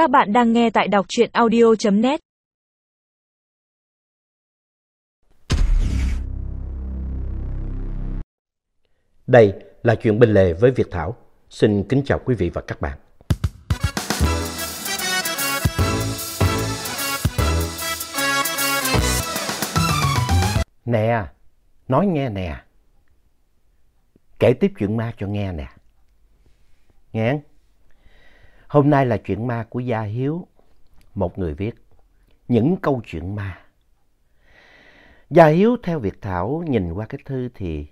Các bạn đang nghe tại đọc truyện audio.net Đây là chuyện bên lề với Việt Thảo. Xin kính chào quý vị và các bạn. Nè, nói nghe nè. Kể tiếp chuyện ma cho nghe nè. Nghe Hôm nay là chuyện ma của Gia Hiếu, một người viết. Những câu chuyện ma. Gia Hiếu theo Việt Thảo nhìn qua cái thư thì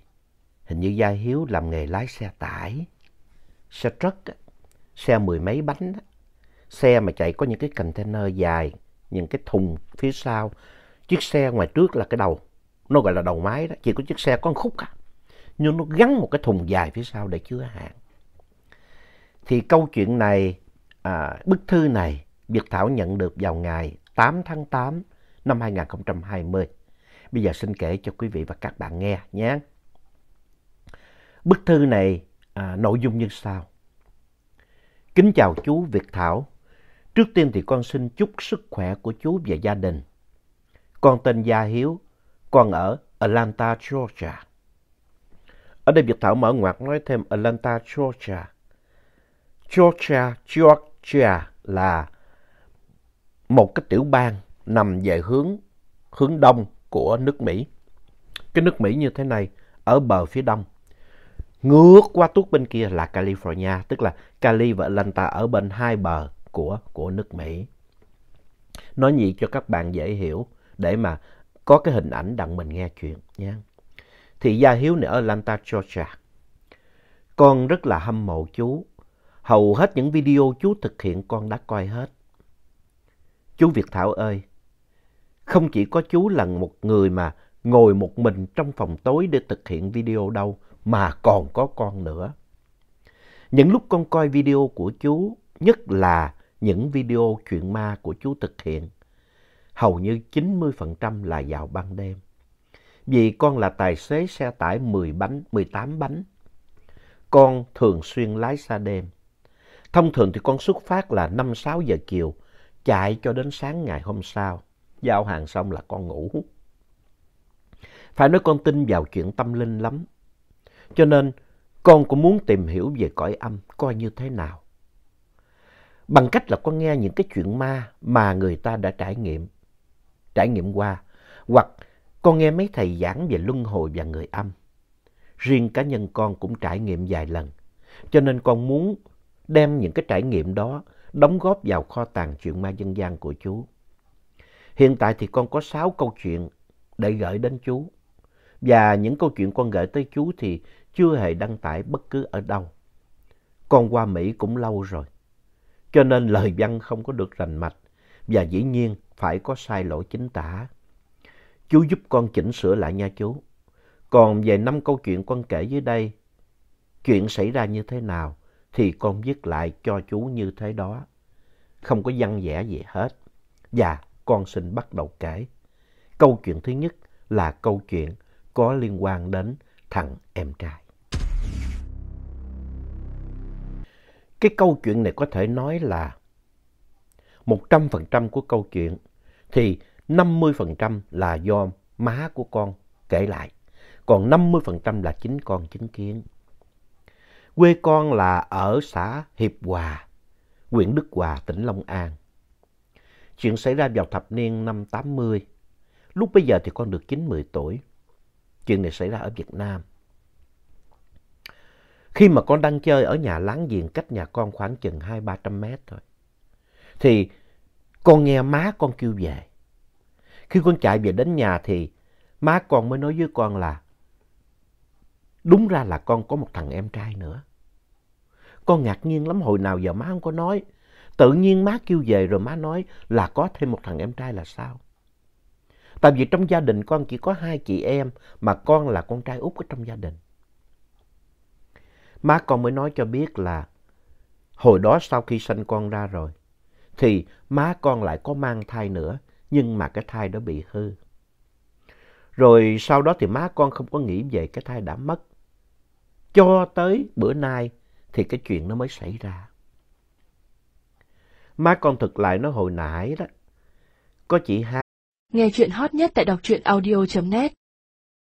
hình như Gia Hiếu làm nghề lái xe tải, xe truck, xe mười mấy bánh, xe mà chạy có những cái container dài, những cái thùng phía sau. Chiếc xe ngoài trước là cái đầu, nó gọi là đầu máy đó, chỉ có chiếc xe có một khúc à. Nhưng nó gắn một cái thùng dài phía sau để chứa hàng. Thì câu chuyện này, à, bức thư này, Việt Thảo nhận được vào ngày 8 tháng 8 năm 2020. Bây giờ xin kể cho quý vị và các bạn nghe nhé. Bức thư này à, nội dung như sau. Kính chào chú Việt Thảo. Trước tiên thì con xin chúc sức khỏe của chú và gia đình. Con tên Gia Hiếu, con ở Atlanta, Georgia. Ở đây Việt Thảo mở ngoặc nói thêm Atlanta, Georgia. Georgia, Georgia là một cái tiểu bang nằm về hướng hướng đông của nước Mỹ. Cái nước Mỹ như thế này, ở bờ phía đông. Ngược qua tuốt bên kia là California, tức là Cali và Atlanta ở bên hai bờ của, của nước Mỹ. Nói nhị cho các bạn dễ hiểu để mà có cái hình ảnh đặng mình nghe chuyện nha. Thì Gia Hiếu này ở Atlanta, Georgia. Con rất là hâm mộ chú. Hầu hết những video chú thực hiện con đã coi hết. Chú Việt Thảo ơi, không chỉ có chú là một người mà ngồi một mình trong phòng tối để thực hiện video đâu, mà còn có con nữa. Những lúc con coi video của chú, nhất là những video chuyện ma của chú thực hiện, hầu như 90% là vào ban đêm. Vì con là tài xế xe tải 10 bánh, 18 bánh. Con thường xuyên lái xa đêm. Thông thường thì con xuất phát là 5-6 giờ chiều, chạy cho đến sáng ngày hôm sau. Giao hàng xong là con ngủ. Phải nói con tin vào chuyện tâm linh lắm. Cho nên con cũng muốn tìm hiểu về cõi âm coi như thế nào. Bằng cách là con nghe những cái chuyện ma mà người ta đã trải nghiệm, trải nghiệm qua. Hoặc con nghe mấy thầy giảng về luân hồi và người âm. Riêng cá nhân con cũng trải nghiệm vài lần. Cho nên con muốn đem những cái trải nghiệm đó đóng góp vào kho tàng chuyện ma dân gian của chú. Hiện tại thì con có 6 câu chuyện để gửi đến chú. Và những câu chuyện con gửi tới chú thì chưa hề đăng tải bất cứ ở đâu. Con qua Mỹ cũng lâu rồi. Cho nên lời văn không có được rành mạch. Và dĩ nhiên phải có sai lỗi chính tả. Chú giúp con chỉnh sửa lại nha chú. Còn về năm câu chuyện con kể dưới đây, chuyện xảy ra như thế nào thì con viết lại cho chú như thế đó. Không có văn vẽ gì hết. Và con xin bắt đầu kể. Câu chuyện thứ nhất là câu chuyện có liên quan đến thằng em trai. Cái câu chuyện này có thể nói là 100% của câu chuyện thì 50% là do má của con kể lại. Còn 50% là chính con chứng kiến. Quê con là ở xã Hiệp Hòa, huyện Đức Hòa, tỉnh Long An. Chuyện xảy ra vào thập niên năm 80. Lúc bây giờ thì con được 9-10 tuổi. Chuyện này xảy ra ở Việt Nam. Khi mà con đang chơi ở nhà láng giềng cách nhà con khoảng chừng 2-300 mét thôi. Thì con nghe má con kêu về. Khi con chạy về đến nhà thì má con mới nói với con là đúng ra là con có một thằng em trai nữa. Con ngạc nhiên lắm, hồi nào giờ má không có nói. Tự nhiên má kêu về rồi má nói là có thêm một thằng em trai là sao? Tại vì trong gia đình con chỉ có hai chị em, mà con là con trai út ở trong gia đình. Má con mới nói cho biết là hồi đó sau khi sinh con ra rồi, thì má con lại có mang thai nữa, nhưng mà cái thai đó bị hư. Rồi sau đó thì má con không có nghĩ về cái thai đã mất. Cho tới bữa nay thì cái chuyện nó mới xảy ra. Má con thực lại nó hồi nãy đó. Có chị hai. Nghe chuyện hot nhất tại đọc truyện audio.net